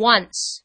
once.